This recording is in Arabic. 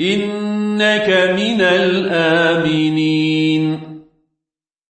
إنك من الآمنين.